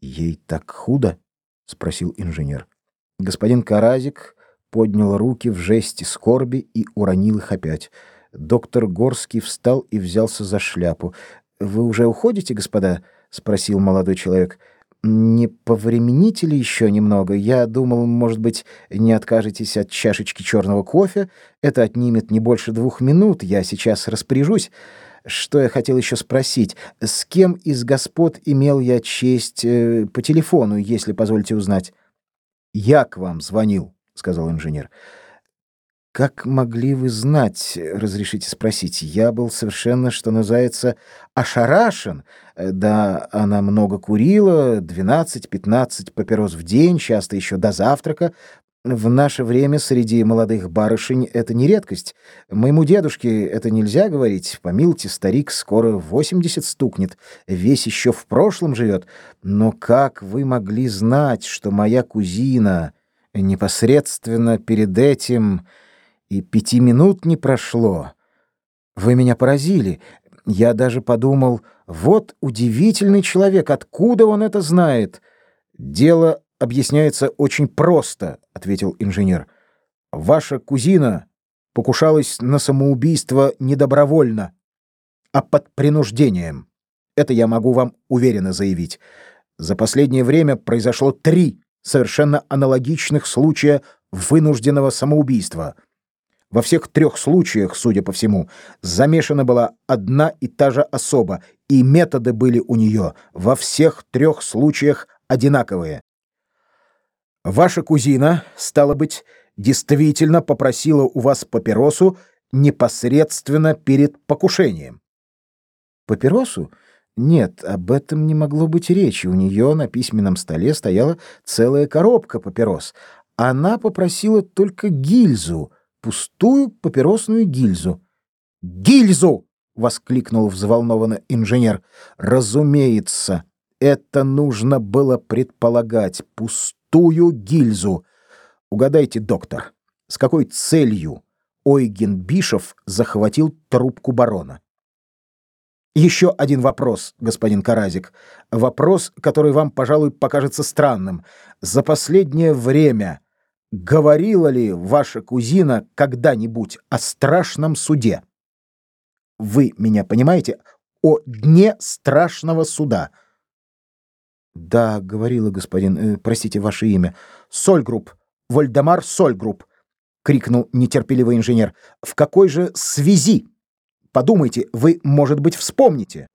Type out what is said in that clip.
Ей так худо? спросил инженер. Господин Каразик поднял руки в жесте скорби и уронил их опять. Доктор Горский встал и взялся за шляпу. Вы уже уходите, господа? спросил молодой человек. Не повремените ли еще немного? Я думал, может быть, не откажетесь от чашечки черного кофе. Это отнимет не больше двух минут. Я сейчас распоряжусь. Что я хотел еще спросить? С кем из господ имел я честь э, по телефону, если позволите узнать? Я к вам звонил, сказал инженер. Как могли вы знать, разрешите спросить? Я был совершенно, что называется, ошарашен. Да, она много курила, 12-15 папирос в день, часто еще до завтрака. В наше время среди молодых барышень это не редкость. Моему дедушке это нельзя говорить. Помилуйте, старик скоро 80 стукнет, весь еще в прошлом живет. Но как вы могли знать, что моя кузина непосредственно перед этим и пяти минут не прошло? Вы меня поразили. Я даже подумал, вот удивительный человек, откуда он это знает? Дело объясняется очень просто, ответил инженер. Ваша кузина покушалась на самоубийство не добровольно, а под принуждением. Это я могу вам уверенно заявить. За последнее время произошло три совершенно аналогичных случая вынужденного самоубийства. Во всех трех случаях, судя по всему, замешана была одна и та же особа, и методы были у нее во всех трех случаях одинаковые. Ваша кузина, стало быть, действительно попросила у вас папиросу непосредственно перед покушением. Папиросу? Нет, об этом не могло быть речи. У нее на письменном столе стояла целая коробка папирос. Она попросила только гильзу, пустую папиросную гильзу. Гильзу! воскликнул взволнованно инженер. Разумеется, это нужно было предполагать. Пустую пустую гильзу. Угадайте, доктор, с какой целью Ойген Бишев захватил трубку барона? Еще один вопрос, господин Каразик. Вопрос, который вам, пожалуй, покажется странным. За последнее время говорила ли ваша кузина когда-нибудь о страшном суде? Вы меня понимаете? О дне страшного суда — да, говорила господин, э, простите ваше имя. Сольгрупп. Вольдемар Сольгрупп, крикнул нетерпеливый инженер. В какой же связи? Подумайте, вы, может быть, вспомните.